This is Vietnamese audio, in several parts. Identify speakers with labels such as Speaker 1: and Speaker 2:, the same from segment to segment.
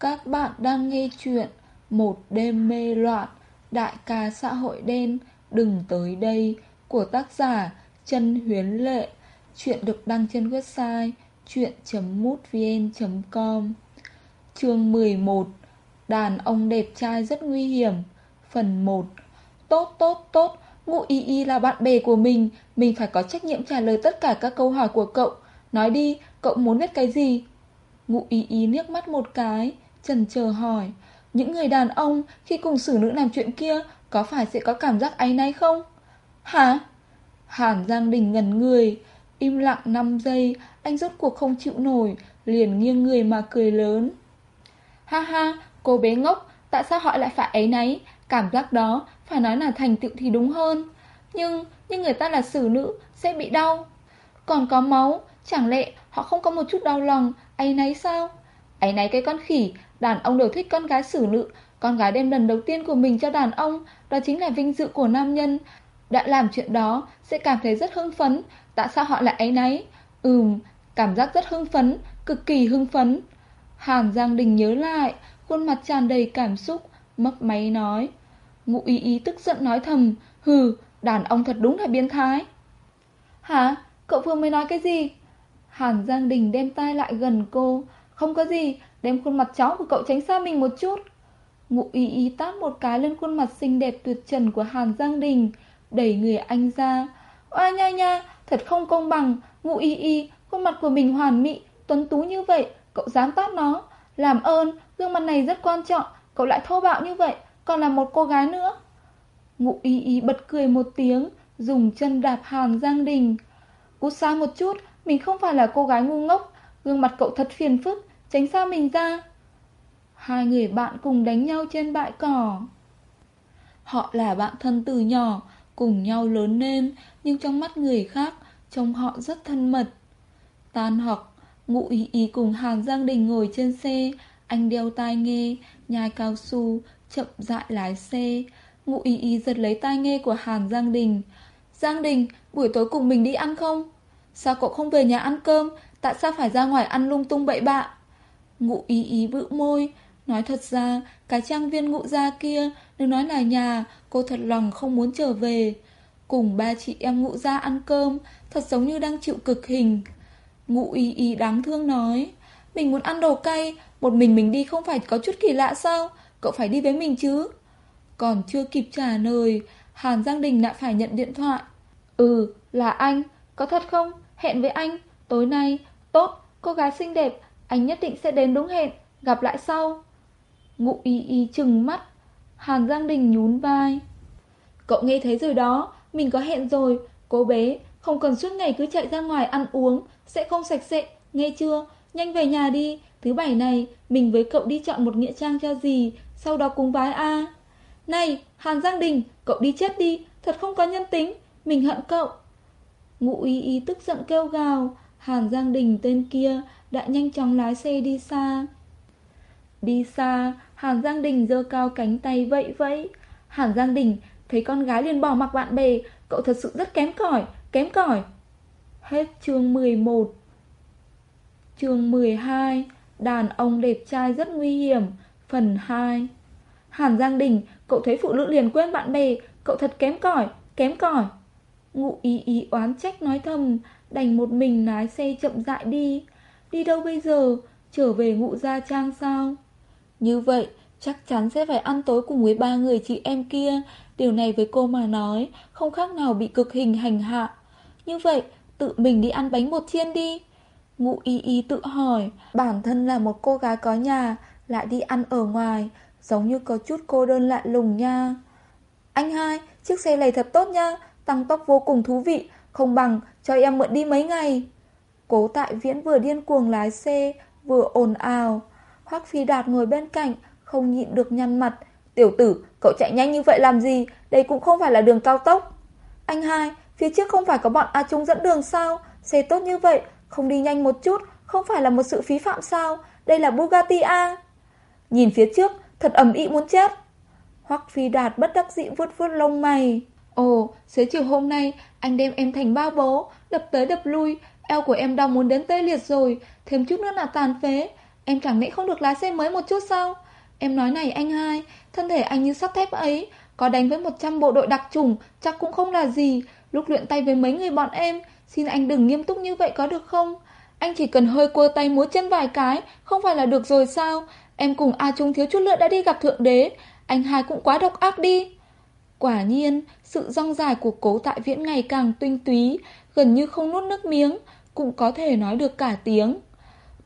Speaker 1: Các bạn đang nghe chuyện Một đêm mê loạn Đại ca xã hội đen Đừng tới đây Của tác giả Chân Huyến Lệ. Chuyện được đăng trên website chuyện.mútvn.com Chương 11 Đàn ông đẹp trai rất nguy hiểm. Phần 1 Tốt tốt tốt Ngụ y y là bạn bè của mình Mình phải có trách nhiệm trả lời tất cả các câu hỏi của cậu. Nói đi, cậu muốn biết cái gì? Ngụ y y liếc mắt một cái Trần chờ hỏi Những người đàn ông khi cùng xử nữ làm chuyện kia Có phải sẽ có cảm giác áy náy không? Hả? Hàn Giang Đình ngần người Im lặng 5 giây Anh rốt cuộc không chịu nổi Liền nghiêng người mà cười lớn. Ha ha, cô bé ngốc Tại sao họ lại phải ấy náy? Cảm giác đó phải nói là thành tựu thì đúng hơn. Nhưng, nhưng người ta là xử nữ Sẽ bị đau. Còn có máu, chẳng lẽ họ không có một chút đau lòng ấy náy sao? Ấy náy cái con khỉ Đàn ông đều thích con gái xử nữ. Con gái đem lần đầu tiên của mình cho đàn ông Đó chính là vinh dự của nam nhân. Đã làm chuyện đó sẽ cảm thấy rất hưng phấn. Tại sao họ lại ấy náy? Ừm, cảm giác rất hưng phấn Cực kỳ hưng phấn. Hàn Giang Đình nhớ lại Khuôn mặt tràn đầy cảm xúc Mấp máy nói. Ngụ ý ý tức giận nói thầm Hừ, đàn ông thật đúng là biến thái. Hả, cậu vừa mới nói cái gì? Hàn Giang Đình đem tay lại gần cô. Không có gì, đem khuôn mặt cháu của cậu tránh xa mình một chút. Ngụ ý ý tát một cái lên khuôn mặt xinh đẹp tuyệt trần của Hàn Giang Đình Đẩy người anh ra. Oa nha nha, thật không công bằng. Ngụ ý ý, khuôn mặt của mình hoàn mỹ Tuấn tú như vậy, cậu dám tát nó. Làm ơn, gương mặt này rất quan trọng Cậu lại thô bạo như vậy Còn là một cô gái nữa. Ngụ ý ý bật cười một tiếng Dùng chân đạp Hàn Giang Đình. Cút xa một chút Mình không phải là cô gái ngu ngốc. Gương mặt cậu thật phiền phức Tránh xa mình ra. Hai người bạn cùng đánh nhau trên bãi cỏ. Họ là bạn thân từ nhỏ, Cùng nhau lớn lên, Nhưng trong mắt người khác, Trông họ rất thân mật. Tan học, Ngụ ý ý cùng Hàn Giang Đình ngồi trên xe. Anh đeo tai nghe, Nhai cao su, Chậm rãi lái xe. Ngụ ý ý giật lấy tai nghe của Hàn Giang Đình. Giang Đình, Buổi tối cùng mình đi ăn không? Sao cậu không về nhà ăn cơm? Tại sao phải ra ngoài ăn lung tung bậy bạ? Ngụ ý ý bự môi. Nói thật ra, Cái trang viên ngụ gia kia, Đừng nói là nhà, Cô thật lòng không muốn trở về. Cùng ba chị em ngụ gia ăn cơm, Thật giống như đang chịu cực hình. Ngụ ý ý đáng thương nói, Mình muốn ăn đồ cay, Một mình mình đi không phải có chút kỳ lạ sao? Cậu phải đi với mình chứ. Còn chưa kịp trả lời, Hàn Giang Đình lại phải nhận điện thoại. Ừ là anh, Có thật không? Hẹn với anh, Tối nay. Tốt, cô gái xinh đẹp anh nhất định sẽ đến đúng hẹn, Gặp lại sau. Ngụ y y chừng mắt, Hàn Giang Đình nhún vai. Cậu nghe thấy rồi đó, Mình có hẹn rồi. Cô bé, không cần suốt ngày cứ chạy ra ngoài ăn uống, Sẽ không sạch sẽ, Nghe chưa? Nhanh về nhà đi. Thứ bảy này, Mình với cậu đi chọn một nghĩa trang cho gì Sau đó cùng vái A. Này, Hàn Giang Đình, Cậu đi chết đi, Thật không có nhân tính. Mình hận cậu. Ngụ y y tức giận kêu gào. Hàn Giang Đình tên kia đã nhanh chóng lái xe đi xa. Đi xa, Hàn Giang Đình giơ cao cánh tay vẫy vẫy. Hàn Giang Đình thấy con gái liền bỏ mặc bạn bè. Cậu thật sự rất kém cỏi Kém cỏi. Hết chương 11 Chương 12 Đàn ông đẹp trai rất nguy hiểm. Phần 2 Hàn Giang Đình, Cậu thấy phụ nữ liền quên bạn bè. Cậu thật kém cỏi Kém cỏi. Ngụ ý ý oán trách nói thầm, Đành một mình lái xe chậm rãi đi. Đi đâu bây giờ? Trở về ngụ gia trang sao? Như vậy, chắc chắn sẽ phải ăn tối cùng với ba người chị em kia. Điều này với cô mà nói, Không khác nào bị cực hình hành hạ. Như vậy, tự mình đi ăn bánh bột chiên đi. Ngụ y y tự hỏi, Bản thân là một cô gái có nhà, Lại đi ăn ở ngoài, Giống như có chút cô đơn lạ lùng nha. Anh hai, Chiếc xe này thật tốt nha, Tăng tốc vô cùng thú vị, Không bằng cho em mượn đi mấy ngày. Cố tại viễn vừa điên cuồng lái xe Vừa ồn ào. Hoắc Phi Đạt ngồi bên cạnh Không nhịn được nhăn mặt. Tiểu tử, cậu chạy nhanh như vậy làm gì? Đây cũng không phải là đường cao tốc. Anh hai, phía trước không phải có bọn A Trung dẫn đường sao? Xe tốt như vậy Không đi nhanh một chút Không phải là một sự phí phạm sao? Đây là Bugatti A. Nhìn phía trước, thật ẩm ĩ muốn chết. Hoắc Phi Đạt bất đắc dĩ vuốt vuốt lông mày. Ồ, xế chiều hôm nay anh đem em thành bao bố, đập tới đập lui, eo của em đau muốn đến tê liệt rồi, thêm chút nữa là tàn phế. Em chẳng lẽ không được lái xe mới một chút sao? Em nói này anh hai, thân thể anh như sắt thép ấy, có đánh với 100 bộ đội đặc trùng chắc cũng không là gì. Lúc luyện tay với mấy người bọn em, xin anh đừng nghiêm túc như vậy có được không? Anh chỉ cần hơi quơ tay múa chân vài cái, không phải là được rồi sao? Em cùng A Trung thiếu chút nữa đã đi gặp Thượng Đế, anh hai cũng quá độc ác đi. Quả nhiên, sự rong dài của cố tại viễn ngày càng tinh túy, gần như không nuốt nước miếng, cũng có thể nói được cả tiếng.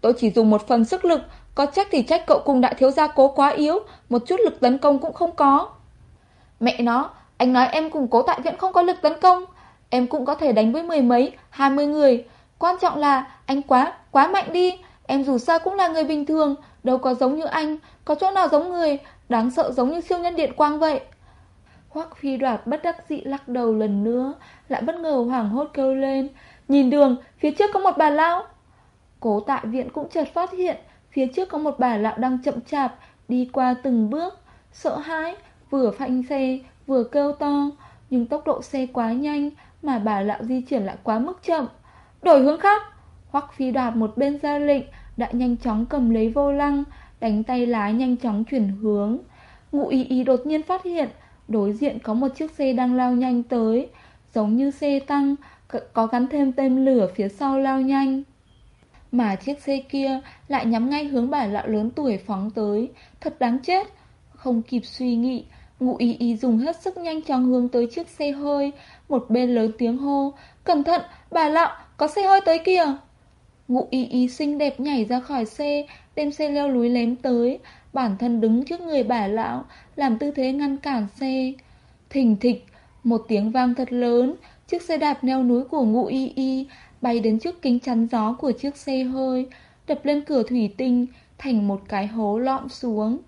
Speaker 1: Tôi chỉ dùng một phần sức lực, có trách thì trách cậu cùng đại thiếu gia cố quá yếu, một chút lực tấn công cũng không có. Mẹ nó, anh nói em cùng cố tại viện không có lực tấn công, em cũng có thể đánh với mười mấy, hai mươi người. Quan trọng là anh quá, quá mạnh đi, em dù sao cũng là người bình thường, đâu có giống như anh, có chỗ nào giống người, đáng sợ giống như siêu nhân điện quang vậy. Hoắc phi đoạt bất đắc dĩ lắc đầu lần nữa, lại bất ngờ hoảng hốt kêu lên. Nhìn đường, phía trước có một bà lão. Cố tại viện cũng chợt phát hiện, phía trước có một bà lão đang chậm chạp, đi qua từng bước, sợ hãi, vừa phanh xe, vừa kêu to. Nhưng tốc độ xe quá nhanh, mà bà lão di chuyển lại quá mức chậm. Đổi hướng khác. Hoắc phi đoạt một bên ra lệnh, đã nhanh chóng cầm lấy vô lăng, đánh tay lái nhanh chóng chuyển hướng. Ngụ ý ý đột nhiên phát hiện, đối diện có một chiếc xe đang lao nhanh tới, giống như xe tăng, có gắn thêm tên lửa phía sau lao nhanh. Mà chiếc xe kia lại nhắm ngay hướng bà lão lớn tuổi phóng tới, thật đáng chết. Không kịp suy nghĩ, ngụ ý ý dùng hết sức nhanh chóng hướng tới chiếc xe hơi, một bên lớn tiếng hô, cẩn thận, bà lão, có xe hơi tới kìa. Ngụ ý ý xinh đẹp nhảy ra khỏi xe, đem xe leo núi lém tới, bản thân đứng trước người bà lão, làm tư thế ngăn cản xe. Thình thịch, một tiếng vang thật lớn, chiếc xe đạp leo núi của ngụ y y bay đến trước kính chắn gió của chiếc xe hơi, đập lên cửa thủy tinh, thành một cái hố lõm xuống.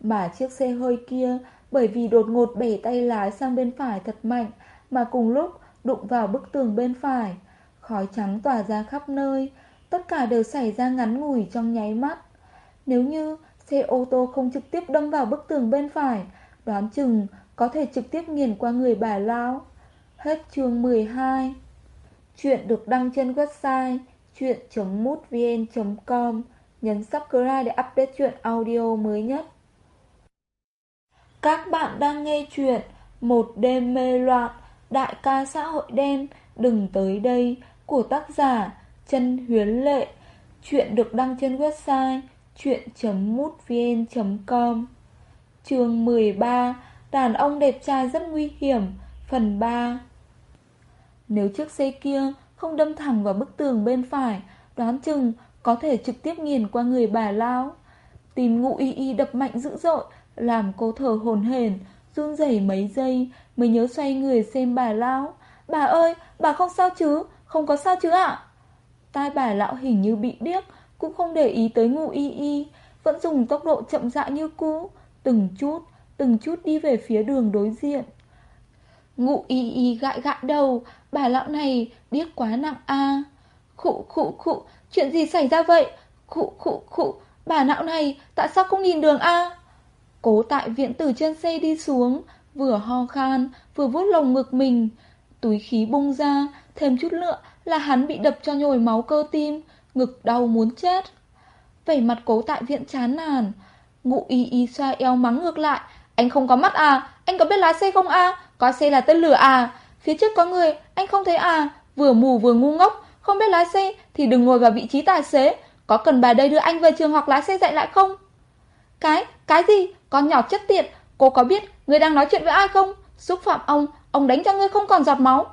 Speaker 1: Mà chiếc xe hơi kia, bởi vì đột ngột bẻ tay lái sang bên phải thật mạnh, mà cùng lúc đụng vào bức tường bên phải. Khói trắng tỏa ra khắp nơi, tất cả đều xảy ra ngắn ngủi trong nháy mắt. Nếu như xe ô tô không trực tiếp đâm vào bức tường bên phải, đoán chừng có thể trực tiếp nghiền qua người bà lao Hết chương 12 Chuyện được đăng trên website chuyện.mútvn.com Nhấn subscribe để update chuyện audio mới nhất. Các bạn đang nghe chuyện Một đêm mê loạn, Đại ca xã hội đen, Đừng tới đây, của tác giả Chân Huyến Lệ. Chuyện được đăng trên website chuyện.mútvn.com Chương 13 Đàn ông đẹp trai rất nguy hiểm, Phần 3 nếu chiếc xe kia không đâm thẳng vào bức tường bên phải, Đoán chừng có thể trực tiếp nghiền qua người bà lão Tìm ngụ y y đập mạnh dữ dội, Làm cô thở hồn hển, Run rẩy mấy giây Mới nhớ xoay người xem bà lão Bà ơi, bà không sao chứ? Không có sao chứ ạ? Tai bà lão hình như bị điếc, Cũng không để ý tới ngụ y y Vẫn dùng tốc độ chậm rãi như cũ, Từng chút Từng chút đi về phía đường đối diện. Ngụ y y gãi gãi đầu Bà lão này điếc quá nặng a. À. Khụ khụ khụ, Chuyện gì xảy ra vậy? Khụ khụ khụ, Bà lão này tại sao không nhìn đường a? À? Cố tại viện từ trên xe đi xuống, Vừa ho khan, Vừa vuốt lồng ngực mình. Túi khí bung ra, Thêm chút nữa là hắn bị đập cho nhồi máu cơ tim, Ngực đau muốn chết. Vẻ mặt cố tại viện chán nản. Ngụ y y xoa eo mắng ngược lại, Anh không có mắt à? Anh có biết lái xe không à Có xe là tên lửa à? Phía trước có người Anh không thấy à Vừa mù vừa ngu ngốc Không biết lái xe Thì đừng ngồi vào vị trí tài xế Có cần bà đây đưa anh về trường học lái xe dạy lại không? Cái Cái gì? Con nhỏ chất tiệt Cô có biết Người đang nói chuyện với ai không? Xúc phạm ông Ông đánh cho ngươi không còn giọt máu.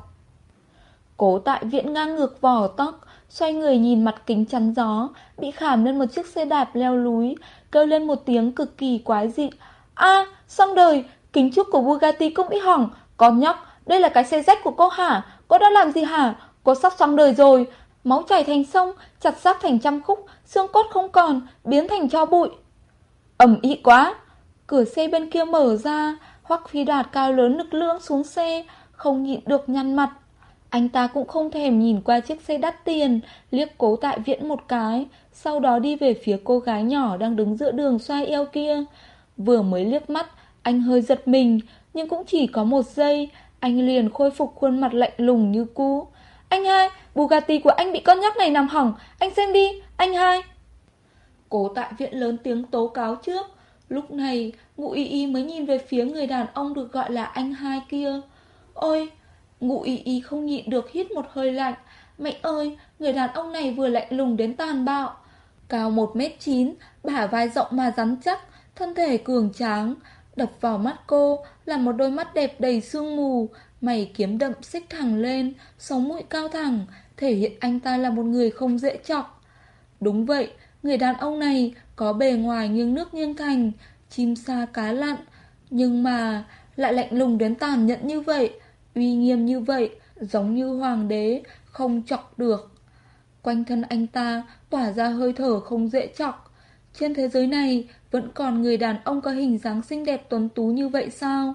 Speaker 1: Cố tại viện ngang ngược vỏ tóc Xoay người nhìn mặt kính chắn gió Bị khảm lên một chiếc xe đạp leo núi Kêu lên một tiếng cực kỳ quái dị. A xong đời Kính trước của Bugatti cũng bị hỏng Con nhóc, đây là cái xe rách của cô hả? Cô đã làm gì hả? Cô sắp xong đời rồi. Máu chảy thành sông, chặt xác thành trăm khúc Xương cốt không còn, biến thành cho bụi. Ẩm ý quá. Cửa xe bên kia mở ra. Hoắc phi đạt cao lớn lực lưỡng xuống xe Không nhịn được nhăn mặt. Anh ta cũng không thèm nhìn qua chiếc xe đắt tiền Liếc cố tại viễn một cái Sau đó đi về phía cô gái nhỏ Đang đứng giữa đường xoay eo kia. Vừa mới liếc mắt Anh hơi giật mình Nhưng cũng chỉ có một giây anh liền khôi phục khuôn mặt lạnh lùng như cũ Anh hai Bugatti của anh bị con nhóc này nằm hỏng Anh xem đi Anh hai Cố tại viện lớn tiếng tố cáo trước. Lúc này, ngụ y y mới nhìn về phía người đàn ông được gọi là anh hai kia. Ôi, ngụ y y không nhịn được hít một hơi lạnh. Mẹ ơi, người đàn ông này vừa lạnh lùng đến tàn bạo. Cao 1m9, bả vai rộng mà rắn chắc, thân thể cường tráng. Đập vào mắt cô là một đôi mắt đẹp đầy sương mù, mày kiếm đậm xích thẳng lên, sống mũi cao thẳng, thể hiện anh ta là một người không dễ chọc. Đúng vậy, người đàn ông này có bề ngoài nghiêng nước nghiêng thành, chim sa cá lặn, nhưng mà lại lạnh lùng đến tàn nhẫn như vậy, uy nghiêm như vậy, giống như hoàng đế, không chọc được. Quanh thân anh ta tỏa ra hơi thở không dễ chọc. Trên thế giới này vẫn còn người đàn ông có hình dáng xinh đẹp tuấn tú như vậy sao?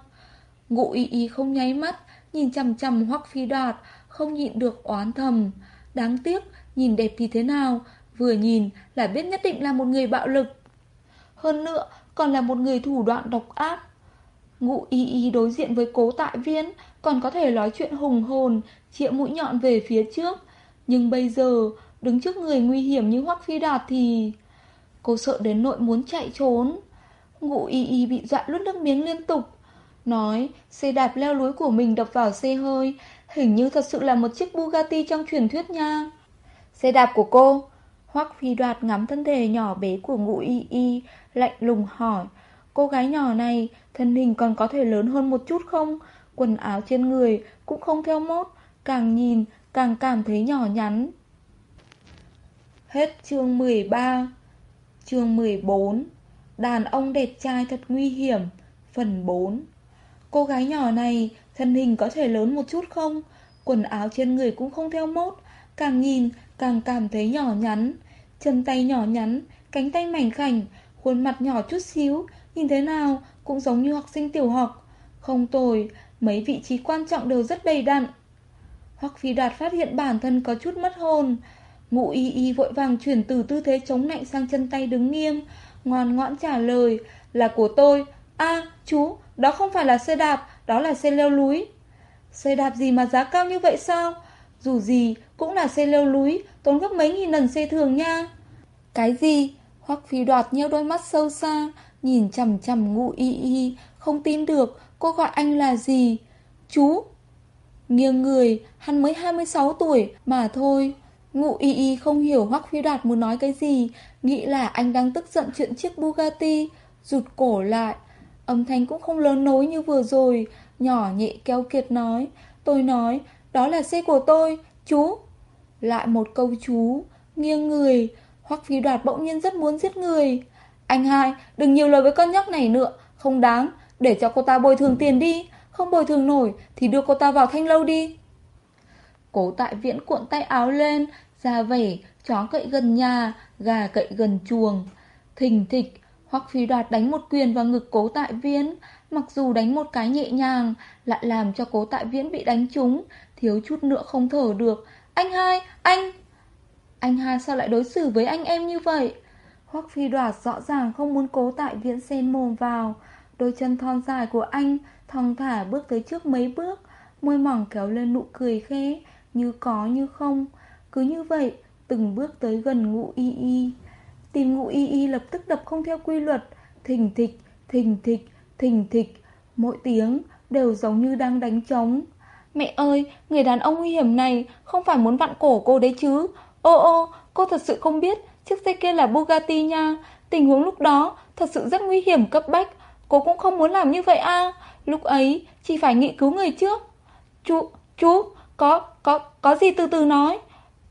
Speaker 1: Ngụ y y không nháy mắt, nhìn chằm chằm hoắc phi đoạt, không nhịn được oán thầm. Đáng tiếc, nhìn đẹp thì thế nào, vừa nhìn là biết nhất định là một người bạo lực. Hơn nữa, còn là một người thủ đoạn độc ác. Ngụ y y đối diện với cố tại viên, còn có thể nói chuyện hùng hồn, chĩa mũi nhọn về phía trước. Nhưng bây giờ, đứng trước người nguy hiểm như Hoắc Phi Đạt thì... Cô sợ đến nội muốn chạy trốn. Ngụ y y bị dọa lút nước miếng liên tục. Nói, xe đạp leo núi của mình đập vào xe hơi, hình như thật sự là một chiếc Bugatti trong truyền thuyết nha. Xe đạp của cô, Hoắc Phi Đoạt ngắm thân thể nhỏ bé của ngụ y y, lạnh lùng hỏi. Cô gái nhỏ này, thân hình còn có thể lớn hơn một chút không? Quần áo trên người cũng không theo mốt, càng nhìn càng cảm thấy nhỏ nhắn. Hết chương 13 Chương 14 Đàn ông đẹp trai thật nguy hiểm. Phần 4 Cô gái nhỏ này, thân hình có thể lớn một chút không? Quần áo trên người cũng không theo mốt. Càng nhìn, càng cảm thấy nhỏ nhắn. Chân tay nhỏ nhắn, Cánh tay mảnh khảnh, Khuôn mặt nhỏ chút xíu. Nhìn thế nào, cũng giống như học sinh tiểu học. Không tồi, Mấy vị trí quan trọng đều rất đầy đặn. Hoặc phi đạt phát hiện bản thân có chút mất hồn. Ngụ y y vội vàng chuyển từ tư thế chống nạnh sang chân tay đứng nghiêm Ngoan ngoãn trả lời Là của tôi. A chú, đó không phải là xe đạp Đó là xe leo núi. Xe đạp gì mà giá cao như vậy sao? Dù gì cũng là xe leo núi Tốn gấp mấy nghìn lần xe thường nha. Cái gì? Hoắc phi đoạt nheo đôi mắt sâu xa Nhìn chằm chằm ngụ y y Không tin được cô gọi anh là gì. Chú. Nghiêng người Hắn mới 26 tuổi mà thôi. Ngụ y y không hiểu Hoắc Phi Đạt muốn nói cái gì, nghĩ là anh đang tức giận chuyện chiếc Bugatti, rụt cổ lại. Âm thanh cũng không lớn nối như vừa rồi, nhỏ nhẹ keo kiệt nói, tôi nói, đó là xe của tôi, chú. Lại một câu chú, nghiêng người, Hoắc Phi Đạt bỗng nhiên rất muốn giết người. Anh hai, đừng nhiều lời với con nhóc này nữa, không đáng, để cho cô ta bồi thường tiền đi, không bồi thường nổi thì đưa cô ta vào thanh lâu đi. Cố tại viễn cuộn tay áo lên, ra vẻ, chó cậy gần nhà, gà cậy gần chuồng. Thình thịch, Hoắc Phi Đoạt đánh một quyền vào ngực cố tại viễn, mặc dù đánh một cái nhẹ nhàng, lại làm cho cố tại viễn bị đánh trúng, thiếu chút nữa không thở được. Anh hai, anh! Anh hai sao lại đối xử với anh em như vậy? Hoắc Phi Đoạt rõ ràng không muốn cố tại viễn xen mồm vào. Đôi chân thon dài của anh thong thả bước tới trước mấy bước, môi mỏng kéo lên nụ cười khẽ, như có như không. Cứ như vậy, từng bước tới gần ngụ y y. Tìm ngụ y y lập tức đập không theo quy luật, thình thịch, thình thịch, thình thịch. Mỗi tiếng đều giống như đang đánh trống. Mẹ ơi, người đàn ông nguy hiểm này không phải muốn vặn cổ cô đấy chứ. Ô ô, cô thật sự không biết chiếc xe kia là Bugatti nha. Tình huống lúc đó thật sự rất nguy hiểm cấp bách. Cô cũng không muốn làm như vậy à. Lúc ấy chỉ phải nghĩ cứu người trước. Chú, chú, có, có, có gì từ từ nói.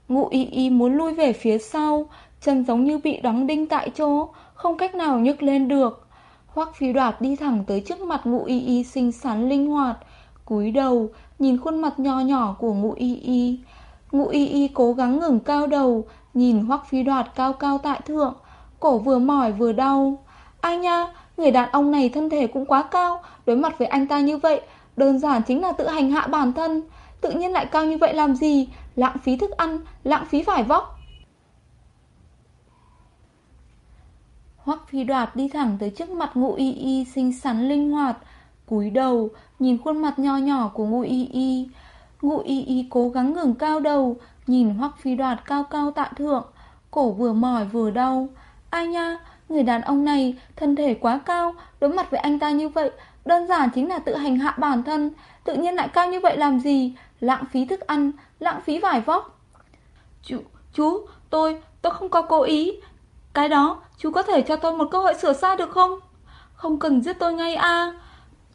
Speaker 1: Ngụ y y muốn lui về phía sau, chân giống như bị đóng đinh tại chỗ, không cách nào nhấc lên được. Hoắc phi đoạt đi thẳng tới trước mặt ngụ y y xinh xắn linh hoạt, cúi đầu, nhìn khuôn mặt nho nhỏ của ngụ y y. Ngụ y y cố gắng ngừng cao đầu, nhìn Hoắc phi đoạt cao cao tại thượng, cổ vừa mỏi vừa đau. Ai nha, người đàn ông này thân thể cũng quá cao, đối mặt với anh ta như vậy, đơn giản chính là tự hành hạ bản thân. Tự nhiên lại cao như vậy làm gì? Lãng phí thức ăn Lãng phí vải vóc. Hoắc phi đoạt đi thẳng tới trước mặt ngụ y y xinh xắn linh hoạt cúi đầu Nhìn khuôn mặt nho nhỏ của ngụ y y. Ngụ y y cố gắng ngừng cao đầu Nhìn Hoắc phi đoạt cao cao tạ thượng Cổ vừa mỏi vừa đau. Ai nha, người đàn ông này thân thể quá cao, đối mặt với anh ta như vậy, đơn giản chính là tự hành hạ bản thân, tự nhiên lại cao như vậy làm gì, lãng phí thức ăn, lãng phí vải vóc. Chú, chú, tôi, tôi không có cố ý. Cái đó, chú có thể cho tôi một cơ hội sửa sai được không? Không cần giết tôi ngay a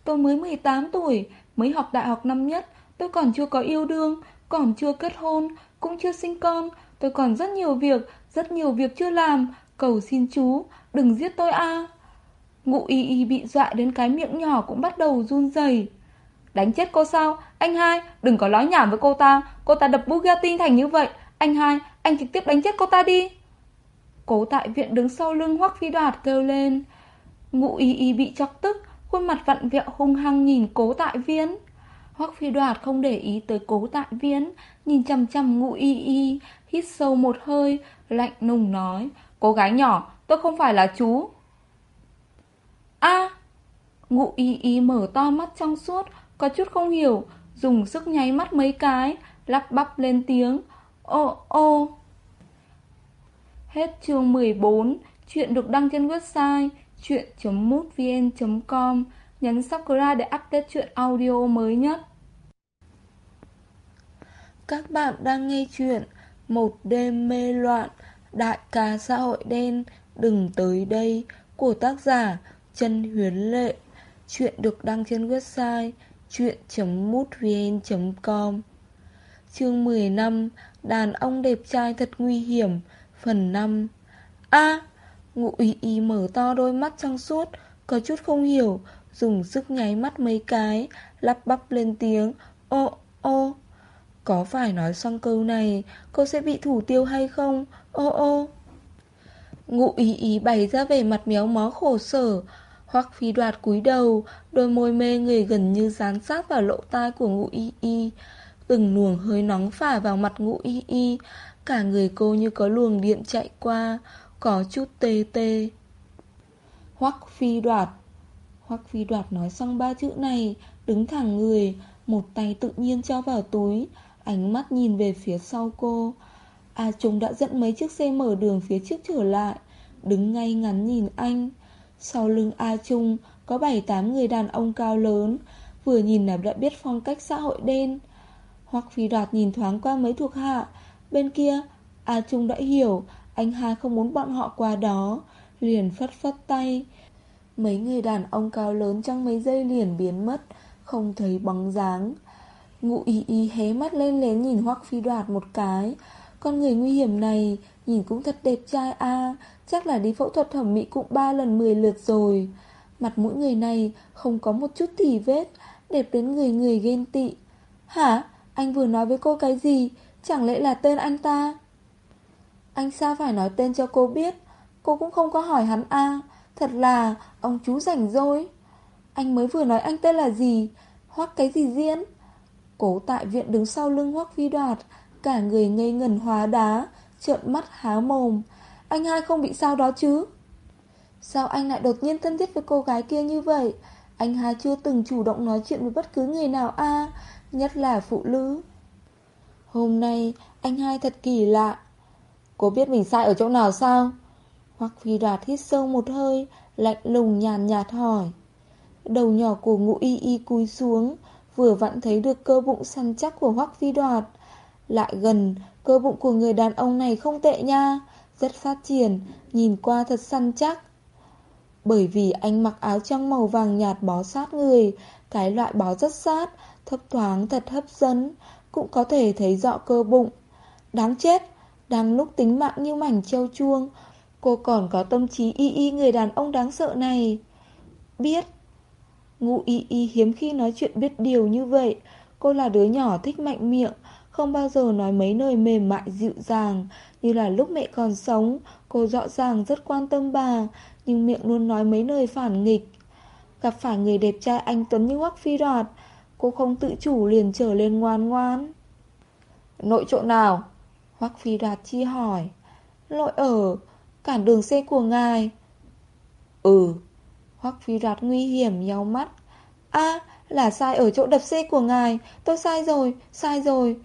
Speaker 1: Tôi mới 18 tuổi, mới học đại học năm nhất, tôi còn chưa có yêu đương, còn chưa kết hôn, cũng chưa sinh con, tôi còn rất nhiều việc, rất nhiều việc chưa làm, cầu xin chú, đừng giết tôi a. Ngụ y y bị dọa đến cái miệng nhỏ cũng bắt đầu run rẩy. Đánh chết cô sao? Anh hai, đừng có nói nhảm với cô ta, cô ta đập Bugatti thành như vậy, anh hai, anh trực tiếp đánh chết cô ta đi. Cố tại viện đứng sau lưng Hoắc Phi Đoạt kêu lên. Ngụ y y bị chọc tức, khuôn mặt vặn vẹo hung hăng nhìn cố tại viên. Hoắc Phi Đoạt không để ý tới cố tại viên, nhìn chằm chằm ngụ y y, hít sâu một hơi, lạnh nùng nói. Cô gái nhỏ, tôi không phải là chú. a Ngụ y y mở to mắt trong suốt, có chút không hiểu, dùng sức nháy mắt mấy cái, lắp bắp lên tiếng. Ô ô Hết chương 14 Chuyện được đăng trên website chuyện.mútvn.com Nhấn subscribe để update chuyện audio mới nhất Các bạn đang nghe chuyện Một đêm mê loạn Đại ca xã hội đen Đừng tới đây Của tác giả Trần Huyền Lệ Chuyện được đăng trên website chuyện.mútvn.com Chương 15 Đàn ông đẹp trai thật nguy hiểm. Phần 5 A, Ngụ ý ý mở to đôi mắt trong suốt, Có chút không hiểu. Dùng sức nháy mắt mấy cái, Lắp bắp lên tiếng. Ô ô. Có phải nói xong câu này, Cô sẽ bị thủ tiêu hay không? Ô ô. Ngụ ý ý bày ra vẻ mặt méo mó khổ sở. Hoặc phi đoạt cúi đầu, Đôi môi mê người gần như dán sát vào lỗ tai của ngụ y y. Từng luồng hơi nóng phả vào mặt ngụ y y, Cả người cô như có luồng điện chạy qua, Có chút tê tê. Hoắc phi đoạt. Hoắc phi đoạt nói xong ba chữ này, Đứng thẳng người, Một tay tự nhiên cho vào túi, Ánh mắt nhìn về phía sau cô. À, A Trung đã dẫn mấy chiếc xe mở đường phía trước trở lại. Đứng ngay ngắn nhìn anh. Sau lưng A Trung Có 7-8 người đàn ông cao lớn Vừa nhìn là đã biết phong cách xã hội đen hoặc phi đoạt nhìn thoáng qua mấy thuộc hạ Bên kia, A Trung đã hiểu anh hai không muốn bọn họ qua đó, liền phất phất tay. Mấy người đàn ông cao lớn trong mấy giây liền biến mất, không thấy bóng dáng. Ngụ y y hé mắt lên lén nhìn Hoắc Phi Đoạt một cái. Con người nguy hiểm này, nhìn cũng thật đẹp trai a chắc là đi phẫu thuật thẩm mỹ cũng ba lần 10 lượt rồi. Mặt mũi người này không có một chút tỉ vết, đẹp đến người người ghen tị. Hả? Anh vừa nói với cô cái gì? Chẳng lẽ là tên anh ta Anh sao phải nói tên cho cô biết Cô cũng không có hỏi hắn a Thật là ông chú rảnh rỗi Anh mới vừa nói anh tên là gì Hoắc cái gì diễn Cố tại viện đứng sau lưng Hoắc phi đoạt Cả người ngây ngần hóa đá Trợn mắt há mồm. Anh hai không bị sao đó chứ? Sao anh lại đột nhiên thân thiết với cô gái kia như vậy? Anh hai chưa từng chủ động nói chuyện với bất cứ người nào a, Nhất là phụ nữ. Hôm nay, anh hai thật kỳ lạ. Cô biết mình sai ở chỗ nào sao? Hoặc phi đoạt hít sâu một hơi, Lạnh lùng nhàn nhạt hỏi. Đầu nhỏ của ngũ y y cúi xuống, Vừa vặn thấy được cơ bụng săn chắc của Hoắc Phi Đoạt Lại gần Cơ bụng của người đàn ông này không tệ nha Rất phát triển Nhìn qua thật săn chắc Bởi vì anh mặc áo trong màu vàng nhạt bó sát người Cái loại bó rất sát Thấp thoáng thật hấp dẫn cũng có thể thấy rõ cơ bụng. Đáng chết, đang lúc tính mạng như mảnh treo chuông, cô còn có tâm trí y y người đàn ông đáng sợ này. Biết. Ngụ y y hiếm khi nói chuyện biết điều như vậy, cô là đứa nhỏ thích mạnh miệng, không bao giờ nói mấy lời mềm mại dịu dàng, như là lúc mẹ còn sống, cô rõ ràng rất quan tâm bà, nhưng miệng luôn nói mấy lời phản nghịch. Gặp phải người đẹp trai anh Tuấn như Hoắc Phi Đoạt, Cô không tự chủ liền trở lên ngoan ngoan Nội chỗ nào? Hoắc Phi Đạt chi hỏi. Lội ở Cản đường xe của ngài. Ừ. Hoắc Phi Đạt nguy hiểm nhau mắt. A là sai ở chỗ đập xe của ngài. Tôi sai rồi, sai rồi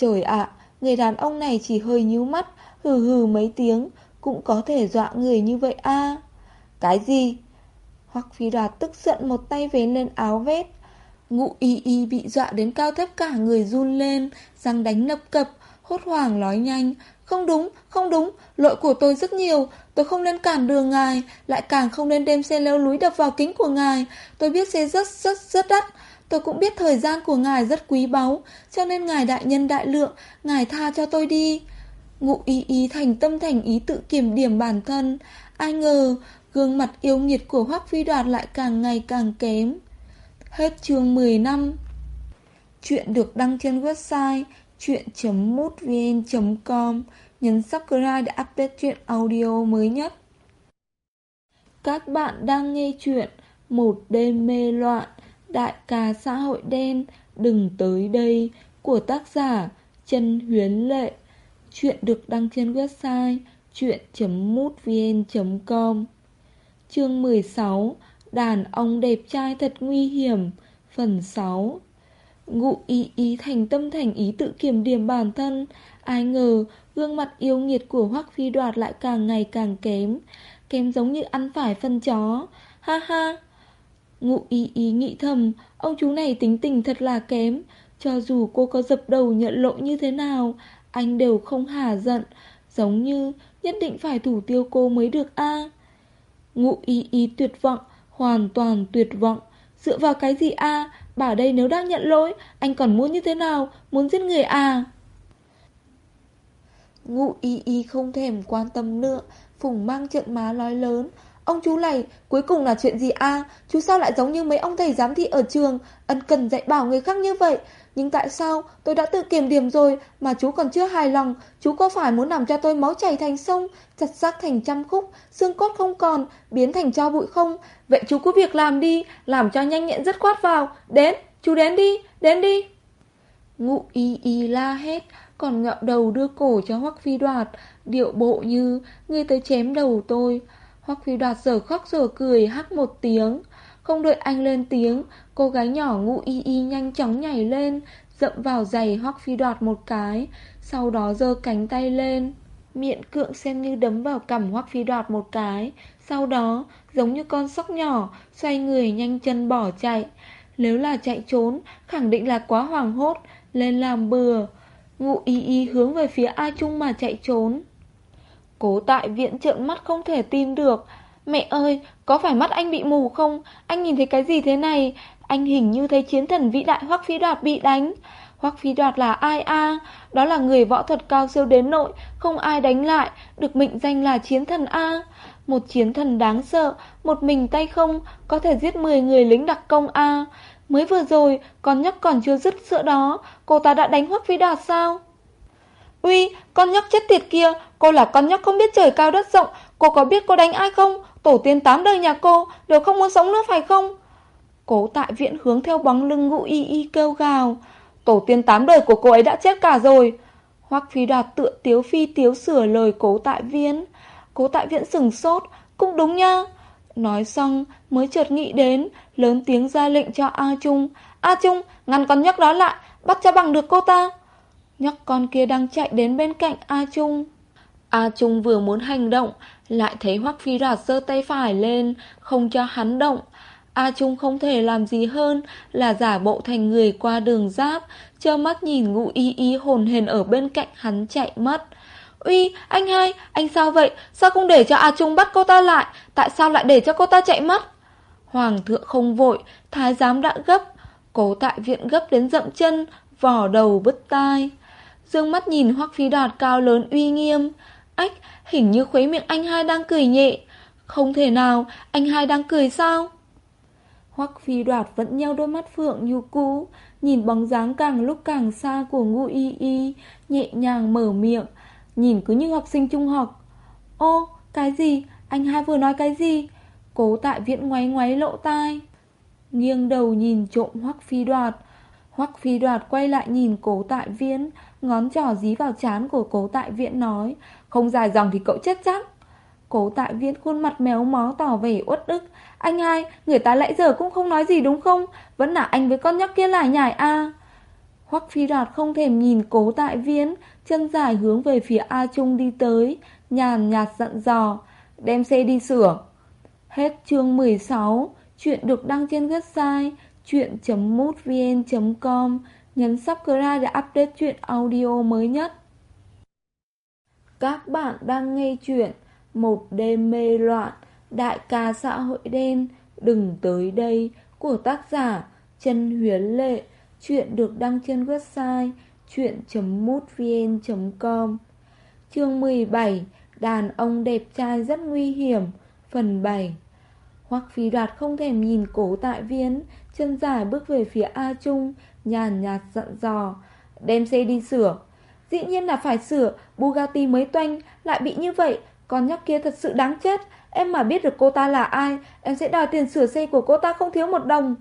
Speaker 1: Trời ạ, người đàn ông này chỉ hơi nhíu mắt Hừ hừ mấy tiếng cũng có thể dọa người như vậy a Cái gì? hoặc Phi Đoạt tức giận một tay vén lên áo vét. Ngụ y y bị dọa đến cao thấp cả người run lên, răng đánh nập cập, hốt hoảng nói nhanh. Không đúng, không đúng, lỗi của tôi rất nhiều, tôi không nên cản đường ngài, lại càng không nên đem xe leo núi đập vào kính của ngài. Tôi biết xe rất rất rất đắt, tôi cũng biết thời gian của ngài rất quý báu, cho nên ngài đại nhân đại lượng, ngài tha cho tôi đi. Ngụ ý ý thành tâm thành ý tự kiểm điểm bản thân, ai ngờ gương mặt yêu nghiệt của Hoắc Phi Đoạt lại càng ngày càng kém. Hết chương 10 năm. Chuyện được đăng trên website chuyện.mútvn.com Nhấn subscribe để update chuyện audio mới nhất. Các bạn đang nghe chuyện Một đêm mê loạn Đại ca xã hội đen, Đừng tới đây, của tác giả Chân Huyến Lệ. Chuyện được đăng trên website chuyện.mútvn.com Chương 16 Đàn ông đẹp trai thật nguy hiểm, Phần 6 Ngụ ý ý thành tâm thành ý tự kiểm điểm bản thân, Ai ngờ gương mặt yêu nghiệt của Hoắc Phi Đoạt lại càng ngày càng kém Kém giống như ăn phải phân chó. Ha ha! Ngụ ý ý nghĩ thầm, Ông chú này tính tình thật là kém, Cho dù cô có dập đầu nhận lỗi như thế nào, Anh đều không hả giận, Giống như nhất định phải thủ tiêu cô mới được a. Ngụ ý ý tuyệt vọng, Hoàn toàn tuyệt vọng. Dựa vào cái gì a? Bà đây nếu đang nhận lỗi, Anh còn muốn như thế nào? Muốn giết người à? Ngụ ý ý không thèm quan tâm nữa, Phùng mang trận má nói lớn Ông chú này, cuối cùng là chuyện gì a? Chú sao lại giống như mấy ông thầy giám thị ở trường? Ân cần dạy bảo người khác như vậy. Nhưng tại sao? Tôi đã tự kiểm điểm rồi, Mà chú còn chưa hài lòng. Chú có phải muốn làm cho tôi máu chảy thành sông, Chặt xác thành trăm khúc, Xương cốt không còn, Biến thành cho bụi không? Vậy chú cứ việc làm đi, Làm cho nhanh nhẹn rất khoát vào. Đến, chú đến đi Đến đi. Ngụ y y la hét, Còn ngạo đầu đưa cổ cho Hoắc Phi đoạt. Điệu bộ như người tới chém đầu tôi. Hoắc Phi đoạt giờ khóc giờ cười hắc một tiếng. Không đợi anh lên tiếng, Cô gái nhỏ ngụ y y nhanh chóng nhảy lên, Dậm vào giày Hoắc Phi đoạt một cái, Sau đó giơ cánh tay lên. Miệng cượng xem như đấm vào cằm Hoắc Phi đoạt một cái. Sau đó, giống như con sóc nhỏ, Xoay người nhanh chân bỏ chạy. Nếu là chạy trốn, Khẳng định là quá hoảng hốt, Lên làm bừa. Ngụ y y hướng về phía A Trung mà chạy trốn. Cố tại viện trợn mắt không thể tin được Mẹ ơi, có phải mắt anh bị mù không? Anh nhìn thấy cái gì thế này? Anh hình như thấy chiến thần vĩ đại Hoắc Phi Đoạt bị đánh Hoắc Phi Đoạt là ai a? Đó là người võ thuật cao siêu đến nội Không ai đánh lại Được mệnh danh là chiến thần A Một chiến thần đáng sợ Một mình tay không Có thể giết 10 người lính đặc công A Mới vừa rồi Con nhóc còn chưa dứt sữa đó Cô ta đã đánh Hoắc Phi Đoạt sao? Uy, con nhóc chết tiệt kia Cô là con nhóc không biết trời cao đất rộng. Cô có biết cô đánh ai không? Tổ tiên tám đời nhà cô Đều không muốn sống nữa phải không? Cố tại viện hướng theo bóng lưng ngụ y y kêu gào. Tổ tiên tám đời của cô ấy đã chết cả rồi. Hoắc phi đoạt tựa tiếu phi tiếu sửa lời cố tại viện. Cố tại viện sừng sốt Cũng đúng nha. Nói xong mới chợt nghĩ đến Lớn tiếng ra lệnh cho A Trung. A Trung ngăn con nhóc đó lại Bắt cho bằng được cô ta. Nhóc con kia đang chạy đến bên cạnh A Trung A Trung vừa muốn hành động Lại thấy Hoắc Phi Đoạt giơ tay phải lên Không cho hắn động A Trung không thể làm gì hơn Là giả bộ thành người qua đường giáp trơ mắt nhìn ngụ y y hồn hền Ở bên cạnh hắn chạy mất Uy, anh hai, anh sao vậy? Sao không để cho A Trung bắt cô ta lại? Tại sao lại để cho cô ta chạy mất? Hoàng thượng không vội, thái giám đã gấp Cố tại viện gấp đến dậm chân Vỏ đầu bứt tai Dương mắt nhìn Hoắc Phi Đoạt cao lớn uy nghiêm Ách, hình như khuấy miệng anh hai đang cười nhẹ Không thể nào, anh hai đang cười sao? Hoắc Phi Đoạt vẫn nheo đôi mắt phượng như cũ Nhìn bóng dáng càng lúc càng xa của ngu Y Y Nhẹ nhàng mở miệng Nhìn cứ như học sinh trung học Ô, cái gì? Anh hai vừa nói cái gì? Cố tại viện ngoáy ngoáy lộ tai Nghiêng đầu nhìn trộm Hoắc Phi Đoạt Hoắc Phi Đoạt quay lại nhìn cố tại viễn Ngón trỏ dí vào chán của cố tại viện nói Không dài dòng thì cậu chết chắc Cố tại viện khuôn mặt méo mó tỏ vẻ uất ức Anh hai, người ta lại giờ cũng không nói gì đúng không Vẫn là anh với con nhóc kia lại nhải a à. Hoắc phi đạt không thèm nhìn cố tại viễn Chân dài hướng về phía A Trung đi tới nhàn nhạt dặn dò, đem xe đi sửa. Hết chương 16, chuyện được đăng trên website chuyện.mútvn.com, nhấn subscribe để update chuyện audio mới nhất. Các bạn đang nghe chuyện Một đêm mê loạn, đại ca xã hội đen, đừng tới đây của tác giả Trần Huyền Lệ, chuyện được đăng trên website chuyện.mútvn.com Chương 17 Đàn ông đẹp trai rất nguy hiểm Phần 7 Hoắc phi đoạt không thèm nhìn cố tại viên Chân dài bước về phía A Trung Nhàn nhạt dặn dò Đem xe đi sửa. Dĩ nhiên là phải sửa Bugatti mới toanh Lại bị như vậy Con nhóc kia thật sự đáng chết. Em mà biết được cô ta là ai Em sẽ đòi tiền sửa xe của cô ta không thiếu một đồng.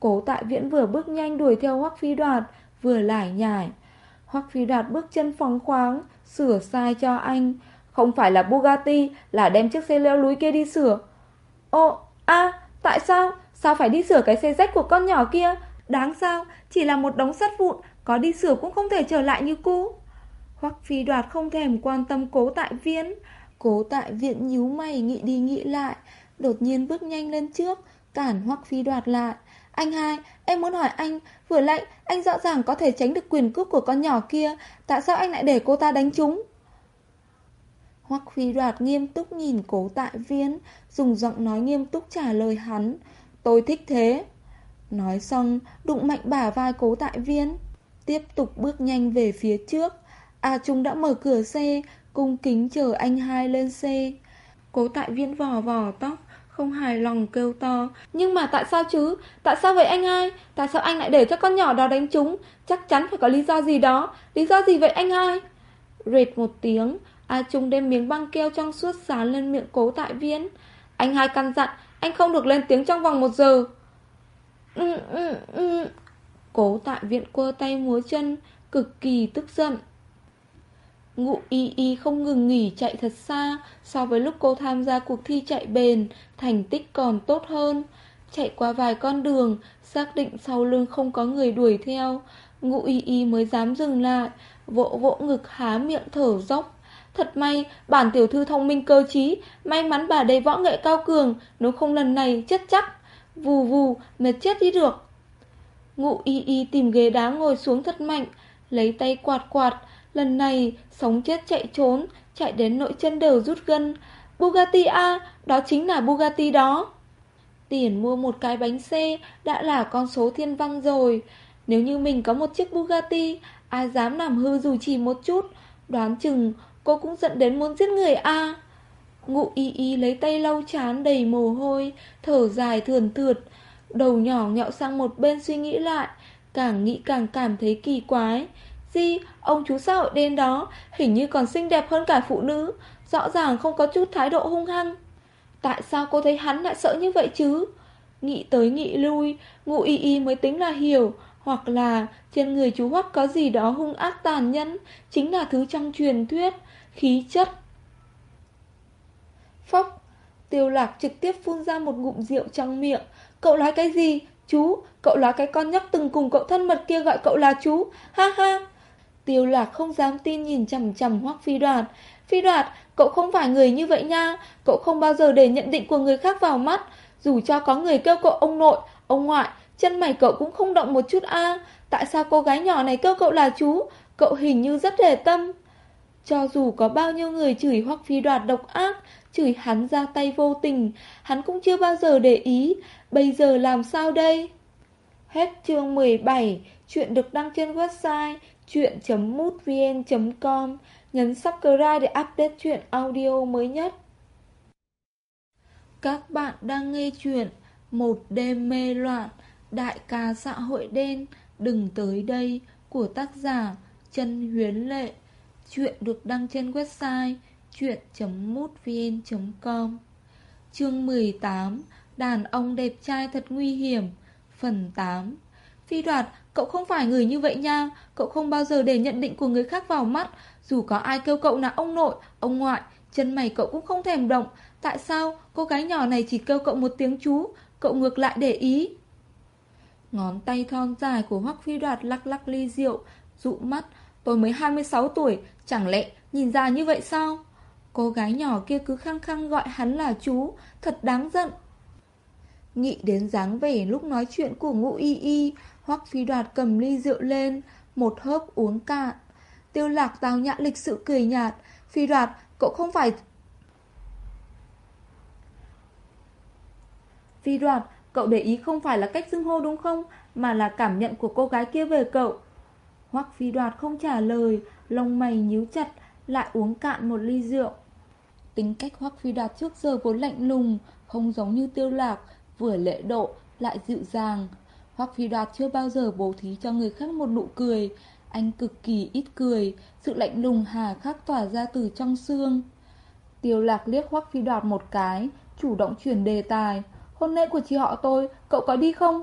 Speaker 1: Cố tại viễn vừa bước nhanh đuổi theo Hoắc phi đoạt Vừa lải nhải. Hoắc phi đoạt bước chân phóng khoáng Sửa sai cho anh. Không phải là Bugatti Là đem chiếc xe leo núi kia đi sửa. Ồ, a, tại sao? Sao phải đi sửa cái xe rách của con nhỏ kia? Đáng sao? Chỉ là một đống sắt vụn Có đi sửa cũng không thể trở lại như cũ. Hoắc phi đoạt không thèm quan tâm cố tại viên Cố tại viện nhíu mày nghĩ đi nghĩ lại. Đột nhiên bước nhanh lên trước Cản Hoắc phi đoạt lại. Anh hai, em muốn hỏi anh Vừa lạnh, anh rõ ràng có thể tránh được quyền cướp của con nhỏ kia Tại sao anh lại để cô ta đánh chúng? Hoắc phi đoạt nghiêm túc nhìn cố tại viên Dùng giọng nói nghiêm túc trả lời hắn. Tôi thích thế. Nói xong, đụng mạnh bả vai cố tại viên. Tiếp tục bước nhanh về phía trước. À, A Trung đã mở cửa xe, Cung kính chờ anh hai lên xe Cố tại viên vò vò tóc, Không hài lòng kêu to. Nhưng mà tại sao chứ? Tại sao vậy anh hai? Tại sao anh lại để cho con nhỏ đó đánh chúng? Chắc chắn phải có lý do gì đó. Lý do gì vậy anh hai? Rệt một tiếng, A Trung đem miếng băng keo trong suốt dán lên miệng cố tại viên. Anh hai căn dặn, Anh không được lên tiếng trong vòng một giờ ừ, ừ, ừ. Cố tại viện quơ tay múa chân Cực kỳ tức giận Ngụ y y không ngừng nghỉ chạy thật xa So với lúc cô tham gia cuộc thi chạy bền Thành tích còn tốt hơn Chạy qua vài con đường Xác định sau lưng không có người đuổi theo Ngụ y y mới dám dừng lại Vỗ vỗ ngực há miệng thở dốc Thật may, bản tiểu thư thông minh cơ trí, may mắn bà đầy võ nghệ cao cường, nếu không lần này chết chắc. Vù vù, mệt chết đi được. Ngụ y y tìm ghế đá ngồi xuống thật mạnh, lấy tay quạt quạt, lần này sống chết chạy trốn, chạy đến nội chân đều rút gân. Bugatti A, đó chính là Bugatti đó. Tiền mua một cái bánh xe đã là con số thiên văn rồi. Nếu như mình có một chiếc Bugatti, ai dám làm hư dù chỉ một chút, đoán chừng Cô cũng giận đến muốn giết người A. Ngụ y y lấy tay lau chán đầy mồ hôi Thở dài thườn thượt. Đầu nhỏ nhạo sang một bên suy nghĩ lại Càng nghĩ càng cảm thấy kỳ quái. Di, ông chú xã hội đen đó? Hình như còn xinh đẹp hơn cả phụ nữ. Rõ ràng không có chút thái độ hung hăng. Tại sao cô thấy hắn lại sợ như vậy chứ? Nghĩ tới nghĩ lui Ngụ y y mới tính là hiểu. Hoặc là trên người chú Hoắc có gì đó hung ác tàn nhẫn Chính là thứ trong truyền thuyết. Khí chất. Phốc, tiêu lạc trực tiếp phun ra một ngụm rượu trong miệng. Cậu nói cái gì? Chú, cậu nói cái con nhóc từng cùng cậu thân mật kia gọi cậu là chú, ha ha. Tiêu lạc không dám tin nhìn chầm chầm hoắc phi đoạt. Phi đoạt, cậu không phải người như vậy nha, cậu không bao giờ để nhận định của người khác vào mắt. Dù cho có người kêu cậu ông nội, ông ngoại, chân mày cậu cũng không động một chút a Tại sao cô gái nhỏ này kêu cậu là chú? Cậu hình như rất để tâm. Cho dù có bao nhiêu người chửi hoặc phi đoạt độc ác, chửi hắn ra tay vô tình, hắn cũng chưa bao giờ để ý, bây giờ làm sao đây? Hết chương 17, chuyện được đăng trên website chuyện.mútvn.com, nhấn subscribe để update chuyện audio mới nhất. Các bạn đang nghe chuyện Một đêm mê loạn, đại ca xã hội đen, đừng tới đây của tác giả Trần Huyến Lệ. Chuyện được đăng trên website chuyện.mútvn.com Chương 18 Đàn ông đẹp trai thật nguy hiểm. Phần 8 Phi đoạt, cậu không phải người như vậy nha. Cậu không bao giờ để nhận định của người khác vào mắt. Dù có ai kêu cậu là ông nội, ông ngoại Chân mày cậu cũng không thèm động. Tại sao cô gái nhỏ này chỉ kêu cậu một tiếng chú? Cậu ngược lại để ý. Ngón tay thon dài của Hoắc Phi Đoạt lắc lắc ly rượu Dụ mắt. Tôi mới 26 tuổi Chẳng lẽ nhìn già như vậy sao? Cô gái nhỏ kia cứ khăng khăng gọi hắn là chú. Thật đáng giận. Nghĩ đến dáng vẻ lúc nói chuyện của ngũ y y, Hoắc phi đoạt cầm ly rượu lên, Một hớp uống cạn. Tiêu lạc tào nhã lịch sự cười nhạt, Phi đoạt, cậu không phải Phi đoạt, Cậu để ý không phải là cách xưng hô đúng không, Mà là cảm nhận của cô gái kia về cậu. Hoắc phi đoạt không trả lời, Lông mày nhíu chặt, Lại uống cạn một ly rượu. Tính cách Hoắc phi đạt trước giờ vốn lạnh lùng Không giống như tiêu lạc Vừa lễ độ lại dịu dàng Hoắc phi đoạt chưa bao giờ bố thí cho người khác một nụ cười Anh cực kỳ ít cười Sự lạnh lùng hà khắc tỏa ra từ trong xương Tiêu lạc liếc Hoắc phi đoạt một cái Chủ động chuyển đề tài Hôn lễ của chị họ tôi, cậu có đi không?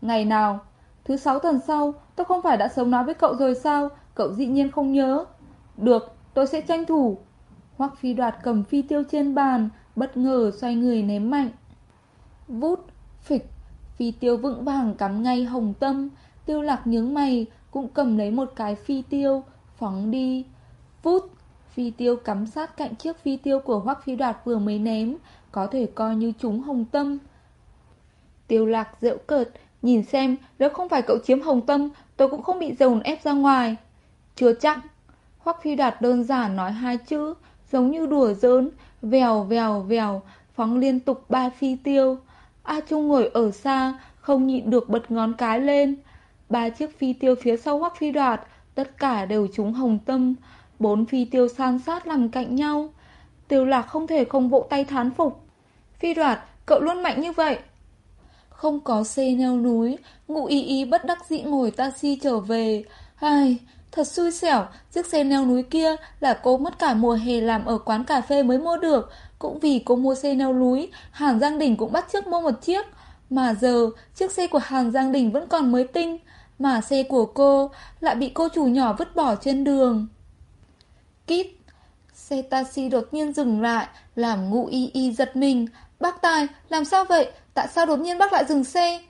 Speaker 1: Ngày nào? Thứ sáu tuần sau, tôi không phải đã sớm nói với cậu rồi sao? Cậu dĩ nhiên không nhớ. Được, tôi sẽ tranh thủ. Hoắc phi đoạt cầm phi tiêu trên bàn, bất ngờ xoay người ném mạnh. Vút, phịch, phi tiêu vững vàng cắm ngay hồng tâm. Tiêu lạc nhướng mày, cũng cầm lấy một cái phi tiêu, phóng đi. Vút, phi tiêu cắm sát cạnh chiếc phi tiêu của Hoắc phi đoạt vừa mới ném, có thể coi như chúng hồng tâm. Tiêu lạc rượu cợt, nhìn xem nếu không phải cậu chiếm hồng tâm, tôi cũng không bị dồn ép ra ngoài. Chưa chắc. Hoắc phi đoạt đơn giản nói hai chữ, giống như đùa giỡn, vèo vèo vèo, phóng liên tục ba phi tiêu. A Trung ngồi ở xa, không nhịn được bật ngón cái lên. Ba chiếc phi tiêu phía sau Hoắc phi đoạt, tất cả đều trúng hồng tâm. Bốn phi tiêu san sát nằm cạnh nhau. Tiêu lạc không thể không vỗ tay thán phục. Phi đoạt, cậu luôn mạnh như vậy. Không có xe leo núi, ngụ y y bất đắc dĩ ngồi taxi trở về. Ai, thật xui xẻo, chiếc xe leo núi kia là cô mất cả mùa hè làm ở quán cà phê mới mua được. Cũng vì cô mua xe leo núi, Hàn Giang Đình cũng bắt trước mua một chiếc. Mà giờ, chiếc xe của Hàn Giang Đình vẫn còn mới tinh, mà xe của cô lại bị cô chủ nhỏ vứt bỏ trên đường. Kít, xe taxi đột nhiên dừng lại, làm ngụ y y giật mình. Bác Tài, làm sao vậy? Tại sao đột nhiên bác lại dừng xe?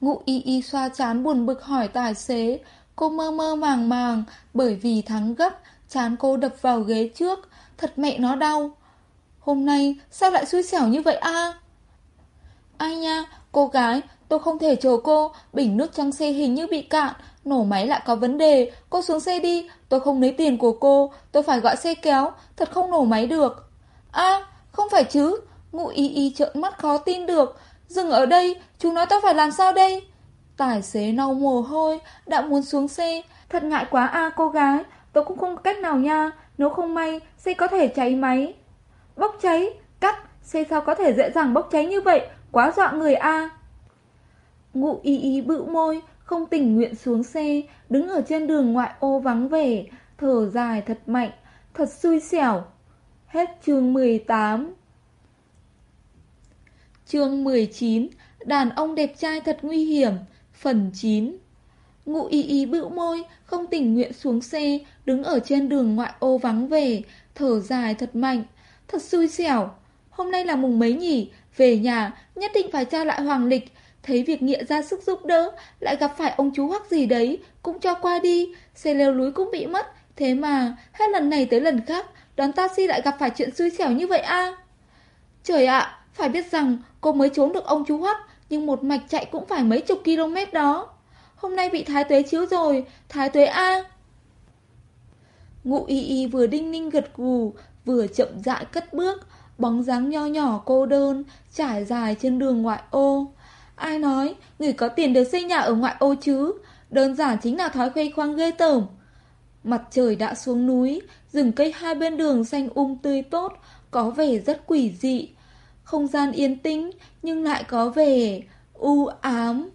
Speaker 1: Ngụ y y xoa chán buồn bực hỏi tài xế. Cô mơ mơ màng màng, bởi vì thắng gấp, chán cô đập vào ghế trước. Thật mẹ nó đau. Hôm nay sao lại xui xẻo như vậy a? Ai nha, cô gái, tôi không thể chờ cô, bình nước trong xe hình như bị cạn, nổ máy lại có vấn đề, cô xuống xe đi, tôi không lấy tiền của cô, tôi phải gọi xe kéo, thật không nổ máy được. a không phải chứ, ngụ y y trợn mắt khó tin được, Dừng ở đây, chúng nói tôi phải làm sao đây? Tài xế nâu mồ hôi, đã muốn xuống xe. Thật ngại quá a cô gái, tôi cũng không có cách nào nha. Nếu không may, xe có thể cháy máy. Bốc cháy, cắt, xe sao có thể dễ dàng bốc cháy như vậy, quá dọa người a. Ngụ y y bự môi, không tình nguyện xuống xe, đứng ở trên đường ngoại ô vắng vẻ, thở dài thật mạnh, thật xui xẻo. Hết chương 18 chương 19 Đàn ông đẹp trai thật nguy hiểm Phần 9 Ngụ y y bĩu môi, Không tình nguyện xuống xe, Đứng ở trên đường ngoại ô vắng về, Thở dài thật mạnh. Thật xui xẻo. Hôm nay là mùng mấy nhỉ? Về nhà, nhất định phải tra lại hoàng lịch. Thấy việc nghĩa ra sức giúp đỡ, Lại gặp phải ông chú hoắc gì đấy, Cũng cho qua đi. Xe leo núi cũng bị mất. Thế mà, hết lần này tới lần khác, Đón taxi lại gặp phải chuyện xui xẻo như vậy a? Trời ạ, phải biết rằng cô mới trốn được ông chú Hoắc. Nhưng một mạch chạy cũng phải mấy chục km đó. Hôm nay bị Thái Tuế chiếu rồi, Thái Tuế A. Ngụ y y vừa đinh ninh gật gù, Vừa chậm rãi cất bước, Bóng dáng nho nhỏ cô đơn Trải dài trên đường ngoại ô. Ai nói, người có tiền được xây nhà ở ngoại ô chứ? Đơn giản chính là thói khoe khoang ghê tởm. Mặt trời đã xuống núi, Rừng cây hai bên đường xanh um tươi tốt, Có vẻ rất quỷ dị không gian yên tĩnh nhưng lại có vẻ u ám.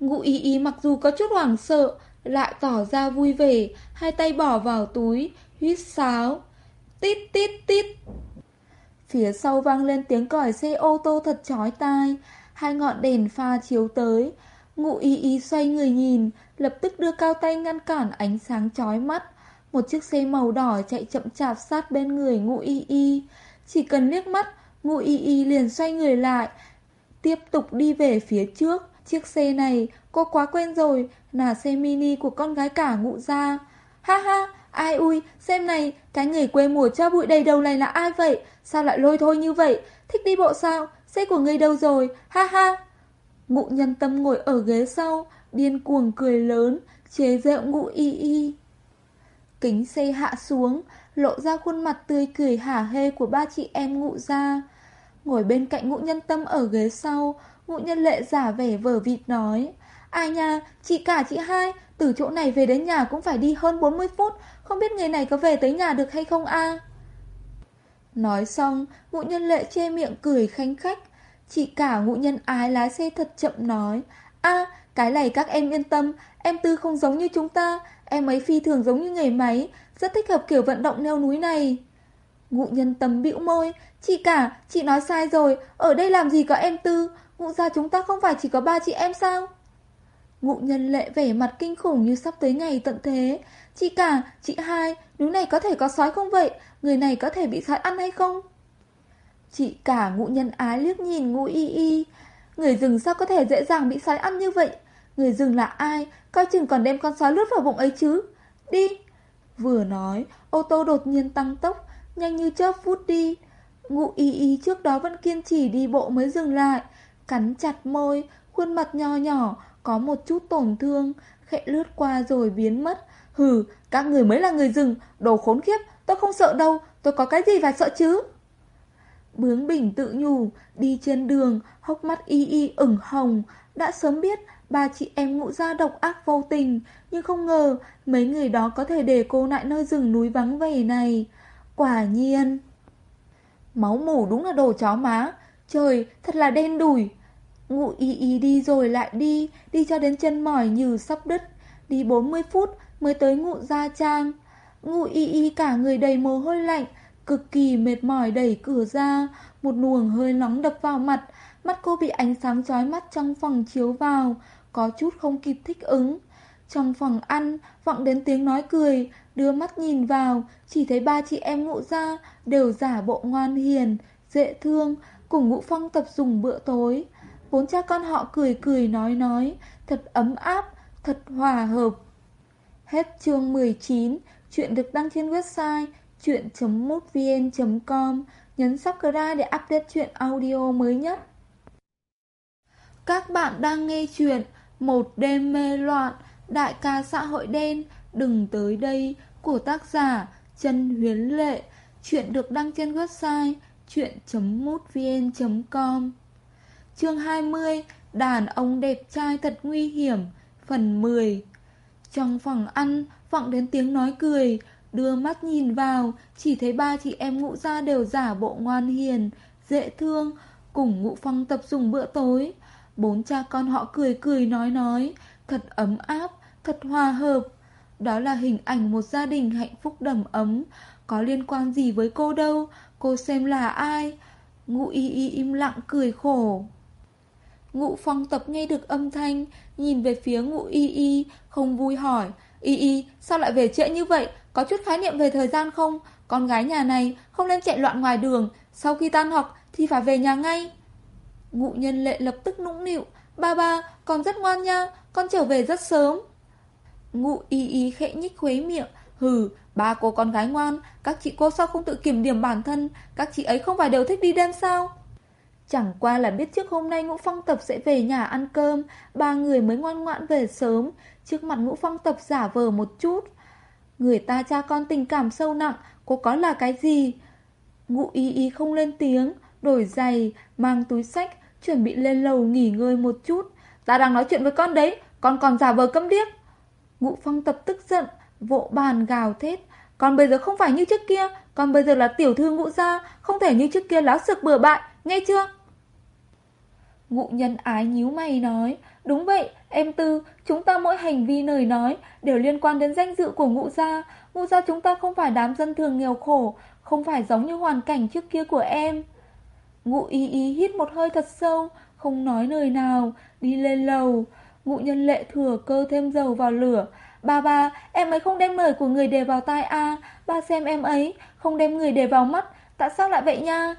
Speaker 1: Ngụ ý ý mặc dù có chút hoảng sợ, lại tỏ ra vui vẻ, hai tay bỏ vào túi, huýt sáo. Tít tít tít. Phía sau vang lên tiếng còi xe ô tô thật chói tai, hai ngọn đèn pha chiếu tới. Ngụ ý ý xoay người nhìn, lập tức đưa cao tay ngăn cản ánh sáng chói mắt. Một chiếc xe màu đỏ chạy chậm chạp sát bên người ngụ y y. Chỉ cần liếc mắt, Ngụ y y liền xoay người lại, tiếp tục đi về phía trước. Chiếc xe này cô quá quen rồi, là xe mini của con gái cả ngụ gia. Ha ha, Ai ui, xem này, cái người quê mùa cho bụi đầy đầu này là ai vậy? Sao lại lôi thôi như vậy? Thích đi bộ sao? Xe của người đâu rồi? Ha ha! Ngụ nhân tâm ngồi ở ghế sau, điên cuồng cười lớn, chế giễu ngụ y y. Kính xe hạ xuống, lộ ra khuôn mặt tươi cười hả hê của ba chị em ngụ ra. Ngồi bên cạnh ngụ nhân tâm ở ghế sau, ngụ nhân lệ giả vẻ vờ vịt nói. Ai nha, chị cả chị hai, từ chỗ này về đến nhà cũng phải đi hơn 40 phút, không biết người này có về tới nhà được hay không a Nói xong, ngụ nhân lệ che miệng cười khanh khách. Chị cả ngụ nhân ái lái xe thật chậm nói. a cái này các em yên tâm, em tư không giống như chúng ta, em ấy phi thường giống như người máy, rất thích hợp kiểu vận động leo núi này. Ngụ nhân tâm bĩu môi, chị cả, chị nói sai rồi, ở đây làm gì có em tư, ngụ gia chúng ta không phải chỉ có ba chị em sao? Ngụ nhân lệ vẻ mặt kinh khủng như sắp tới ngày tận thế. Chị cả, chị hai, núi này có thể có sói không vậy? Người này có thể bị sói ăn hay không? Chị cả ngụ nhân ái liếc nhìn ngụ y y. Người rừng sao có thể dễ dàng bị sói ăn như vậy? Người rừng là ai? Coi chừng còn đem con sói lướt vào bụng ấy chứ. Đi! Vừa nói, ô tô đột nhiên tăng tốc, nhanh như chớp phút đi. Ngụ y y trước đó vẫn kiên trì đi bộ mới dừng lại, cắn chặt môi, khuôn mặt nho nhỏ, có một chút tổn thương, khẽ lướt qua rồi biến mất. Hừ, các người mới là người rừng, đồ khốn khiếp, tôi không sợ đâu, tôi có cái gì phải sợ chứ? Bướng bỉnh tự nhủ, đi trên đường, hốc mắt y y ửng hồng, đã sớm biết ba chị em ngụ ra độc ác vô tình, nhưng không ngờ mấy người đó có thể để cô lại nơi rừng núi vắng vẻ này. Quả nhiên... Máu mủ đúng là đồ chó má, trời, thật là đen đủi. Ngụ y y đi rồi lại đi, đi cho đến chân mỏi như sắp đứt, đi 40 phút mới tới ngụ gia trang. Ngụ y y cả người đầy mồ hôi lạnh, cực kỳ mệt mỏi đẩy cửa ra, một luồng hơi nóng đập vào mặt, mắt cô bị ánh sáng chói mắt trong phòng chiếu vào, có chút không kịp thích ứng. Trong phòng ăn, vọng đến tiếng nói cười, đưa mắt nhìn vào, chỉ thấy ba chị em ngụ ra đều giả bộ ngoan hiền, dễ thương, cùng ngũ phong tập dùng bữa tối. Bốn cha con họ cười cười nói nói, thật ấm áp, thật hòa hợp. Hết chương 19, chuyện được đăng trên website chuyện.mútvn.com. Nhấn subscribe để update chuyện audio mới nhất. Các bạn đang nghe chuyện Một đêm mê loạn, đại ca xã hội đen, đừng tới đây, của tác giả Trần Huyến Lệ. Chuyện được đăng trên website chuyện.mútvn.com. Chương 20 Đàn ông đẹp trai thật nguy hiểm, Phần 10 Trong phòng ăn, vọng đến tiếng nói cười, Đưa mắt nhìn vào, Chỉ thấy ba chị em ngũ ra đều giả bộ ngoan hiền, Dễ thương, Cùng ngũ phong tập dùng bữa tối Bốn cha con họ cười cười nói nói, Thật ấm áp, Thật hòa hợp đó là hình ảnh một gia đình hạnh phúc đầm ấm Có liên quan gì với cô đâu Cô xem là ai Ngụ y y im lặng cười khổ Ngụ phong tập nghe được âm thanh, nhìn về phía ngụ y y, không vui hỏi. Y y, sao lại về trễ như vậy? Có chút khái niệm về thời gian không? Con gái nhà này không nên chạy loạn ngoài đường, sau khi tan học thì phải về nhà ngay. Ngụ nhân lệ lập tức nũng nịu. Ba ba, con rất ngoan nha, con trở về rất sớm. Ngụ y y khẽ nhích khuế miệng. Hừ, ba cô con gái ngoan, các chị cô sao không tự kiểm điểm bản thân, các chị ấy không phải đều thích đi đêm sao? Chẳng qua là biết trước hôm nay Ngũ Phong Tập sẽ về nhà ăn cơm, ba người mới ngoan ngoãn về sớm, trước mặt Ngũ Phong Tập giả vờ một chút. Người ta cha con tình cảm sâu nặng, cô có là cái gì? Ngụ ý ý không lên tiếng, đổi giày, mang túi sách, chuẩn bị lên lầu nghỉ ngơi một chút. Ta đang nói chuyện với con đấy, con còn giả vờ câm điếc. Ngụ Phong Tập tức giận, vỗ bàn gào thét. Còn bây giờ không phải như trước kia, còn bây giờ là tiểu thư Ngụ gia, không thể như trước kia láo sực bừa bại, nghe chưa? Ngụ nhân ái nhíu mày nói, đúng vậy, em Tư, chúng ta mỗi hành vi lời nói đều liên quan đến danh dự của ngụ gia. Ngụ gia chúng ta không phải đám dân thường nghèo khổ, không phải giống như hoàn cảnh trước kia của em. Ngụ Y Y hít một hơi thật sâu, không nói lời nào, đi lên lầu. Ngụ nhân lệ thừa cơ thêm dầu vào lửa. Ba ba, em ấy không đem lời của người đề vào tai a Ba xem em ấy, không đem người đề vào mắt, tại sao lại vậy nha?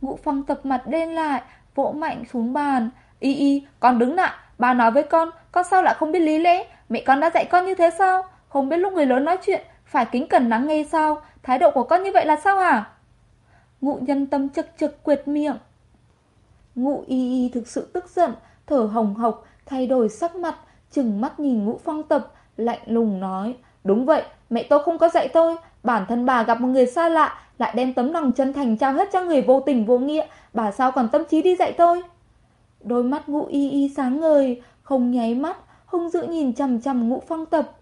Speaker 1: Ngụ phong tập mặt đen lại, vỗ mạnh xuống bàn. Y y, con đứng lại, bà nói với con, con sao lại không biết lý lẽ, mẹ con đã dạy con như thế sao? Không biết lúc người lớn nói chuyện, phải kính cẩn lắng nghe sao? Thái độ của con như vậy là sao hả? Ngụ nhân tâm chực chực quệt miệng. Ngụ y y thực sự tức giận, thở hồng hộc, thay đổi sắc mặt, chừng mắt nhìn ngũ phong tập, lạnh lùng nói. Đúng vậy, mẹ tôi không có dạy tôi, bản thân bà gặp một người xa lạ, lại đem tấm lòng chân thành trao hết cho người vô tình vô nghĩa, bà sao còn tâm trí đi dạy tôi? Đôi mắt ngũ y y sáng ngời, không nháy mắt, hung dữ nhìn chằm chằm ngũ phong tập.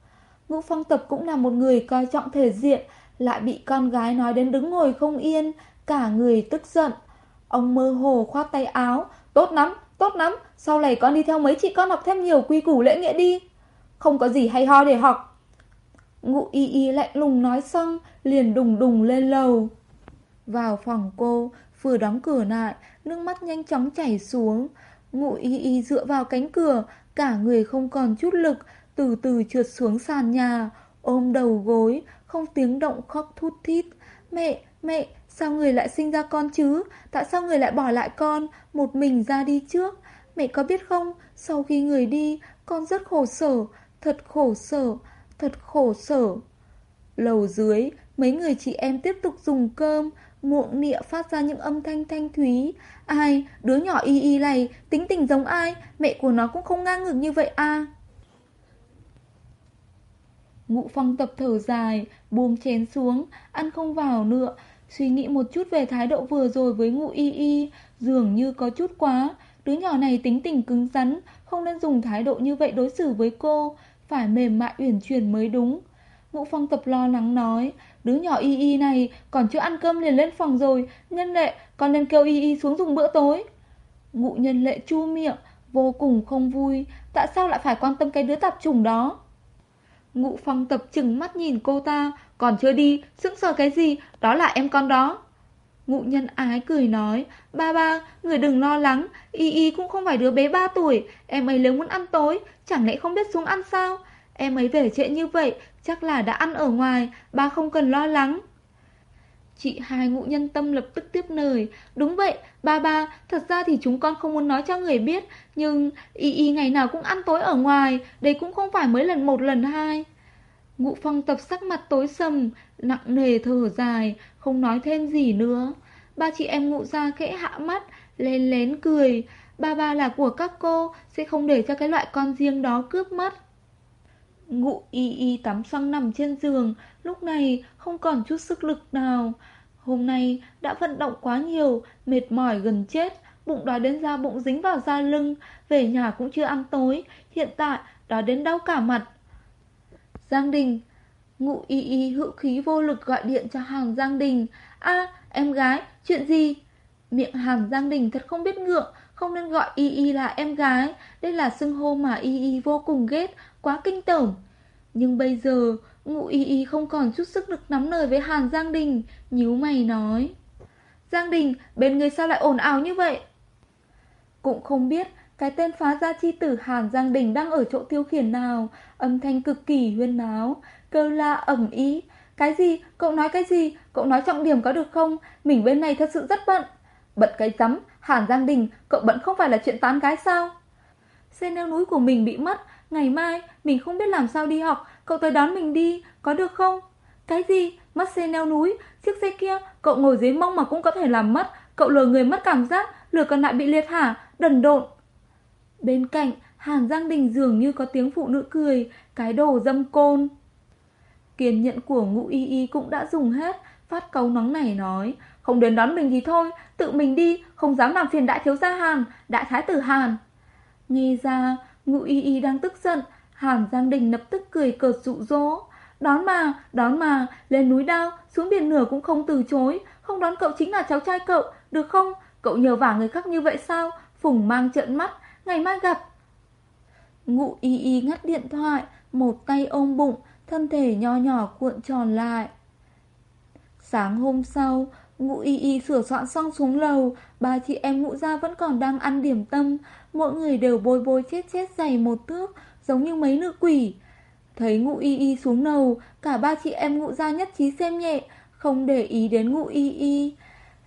Speaker 1: Ngũ phong tập cũng là một người coi trọng thể diện, lại bị con gái nói đến đứng ngồi không yên, cả người tức giận. Ông mơ hồ khoát tay áo, tốt lắm, tốt lắm, sau này con đi theo mấy chị con học thêm nhiều quy củ lễ nghĩa đi. Không có gì hay ho để học. Ngụ y y lạnh lùng nói xong, liền đùng đùng lên lầu. Vào phòng cô, vừa đóng cửa lại, nước mắt nhanh chóng chảy xuống. Ngụ y y dựa vào cánh cửa, cả người không còn chút lực, từ từ trượt xuống sàn nhà, ôm đầu gối, không tiếng động khóc thút thít. Mẹ, mẹ, sao người lại sinh ra con chứ? Tại sao người lại bỏ lại con, một mình ra đi trước? Mẹ có biết không, sau khi người đi, con rất khổ sở, thật khổ sở, thật khổ sở. Lầu dưới, mấy người chị em tiếp tục dùng cơm, muộn nịa phát ra những âm thanh thanh thúy. Ai, đứa nhỏ y y này, tính tình giống ai, mẹ của nó cũng không ngang ngược như vậy à. Ngụ phong tập thở dài, buông chén xuống, ăn không vào nữa. Suy nghĩ một chút về thái độ vừa rồi với ngụ y y, dường như có chút quá. Đứa nhỏ này tính tình cứng rắn, không nên dùng thái độ như vậy đối xử với cô, phải mềm mại uyển chuyển mới đúng. Ngũ phong tập lo lắng nói, đứa nhỏ y y này còn chưa ăn cơm liền lên phòng rồi, nhân lệ con nên kêu y y xuống dùng bữa tối. Ngụ nhân lệ chu miệng, vô cùng không vui, tại sao lại phải quan tâm cái đứa tạp trùng đó? Ngụ phong tập chừng mắt nhìn cô ta, còn chưa đi, sững sờ cái gì, đó là em con đó. Ngụ nhân ái cười nói, ba ba, người đừng lo lắng, y y cũng không phải đứa bé ba tuổi, em ấy nếu muốn ăn tối, chẳng lẽ không biết xuống ăn sao? Em ấy về trễ như vậy, chắc là đã ăn ở ngoài, ba không cần lo lắng. Chị hai ngụ nhân tâm lập tức tiếp lời. Đúng vậy, ba ba Thật ra thì chúng con không muốn nói cho người biết Nhưng y y ngày nào cũng ăn tối ở ngoài Đây cũng không phải mới lần một lần hai. Ngụ phong tập sắc mặt tối sầm Nặng nề thở dài Không nói thêm gì nữa. Ba chị em ngụ ra khẽ hạ mắt Lên lén cười. Ba ba là của các cô Sẽ không để cho cái loại con riêng đó cướp mất. Ngụ y y tắm xong nằm trên giường. Lúc này không còn chút sức lực nào. Hôm nay đã vận động quá nhiều Mệt mỏi gần chết Bụng đói đến da bụng dính vào da lưng Về nhà cũng chưa ăn tối Hiện tại đói đến đau cả mặt. Giang Đình Ngụ y y hữu khí vô lực gọi điện cho Hàn Giang Đình. A em gái, chuyện gì? Miệng Hàn Giang Đình thật không biết ngượng Không nên gọi y y là em gái. Đây là xưng hô mà y y vô cùng ghét Quá kinh tởm Nhưng bây giờ Ngụ y y không còn chút sức lực nắm lời với Hàn Giang Đình nhíu mày nói Giang Đình, bên người sao lại ồn ào như vậy? Cũng không biết cái tên phá gia chi tử Hàn Giang Đình đang ở chỗ tiêu khiển nào Âm thanh cực kỳ huyên náo Kêu la ẩm ý Cái gì? Cậu nói cái gì? Cậu nói trọng điểm có được không? Mình bên này thật sự rất bận Bận cái rắm Hàn Giang Đình Cậu bận không phải là chuyện tán gái sao? Xe leo núi của mình bị mất Ngày mai, mình không biết làm sao đi học, Cậu tới đón mình đi, Có được không? Cái gì? Mất xe leo núi Chiếc xe kia, Cậu ngồi dưới mông mà cũng có thể làm mất Cậu lừa người mất cảm giác, Lừa còn lại bị liệt hả? Đần độn Bên cạnh, Hàn Giang Đình dường như có tiếng phụ nữ cười, Cái đồ dâm côn Kiên nhận của ngũ y y cũng đã dùng hết, Phát cấu nóng này nói, Không đến đón mình thì thôi, Tự mình đi, Không dám làm phiền đại thiếu gia Hàn, Đại thái tử Hàn Nghe ra Ngụ y y đang tức giận Hàn Giang Đình lập tức cười cợt dụ dỗ. Đón mà, đón mà Lên núi đao, xuống biển nửa cũng không từ chối. Không đón cậu chính là cháu trai cậu Được không? Cậu nhờ vả người khác như vậy sao? Phùng mang trợn mắt Ngày mai gặp. Ngụ y y ngắt điện thoại Một tay ôm bụng Thân thể nho nhỏ cuộn tròn lại. Sáng hôm sau Ngụ y y sửa soạn xong xuống lầu. Ba chị em ngụ gia vẫn còn đang ăn điểm tâm. Mỗi người đều bôi bôi chết chết dày một thước Giống như mấy nữ quỷ Thấy ngụ y y xuống đầu, Cả ba chị em ngụ ra nhất trí xem nhẹ Không để ý đến ngụ y y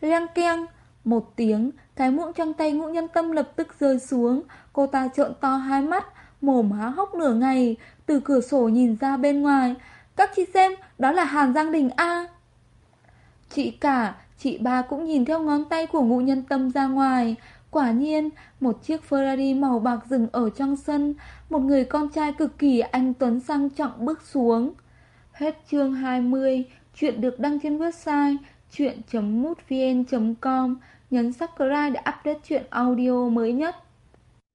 Speaker 1: Leng keng Một tiếng Cái muỗng trong tay ngũ nhân tâm lập tức rơi xuống Cô ta trợn to hai mắt Mồm há hốc nửa ngày Từ cửa sổ nhìn ra bên ngoài các chị xem, đó là Hàn Giang Đình A. Chị cả, chị ba cũng nhìn theo ngón tay của ngụ nhân tâm ra ngoài. Quả nhiên, một chiếc Ferrari màu bạc dừng ở trong sân, một người con trai cực kỳ anh tuấn sang trọng bước xuống. Hết chương 20, chuyện được đăng trên website chuyện.mútvn.com, nhấn subscribe để update chuyện audio mới nhất.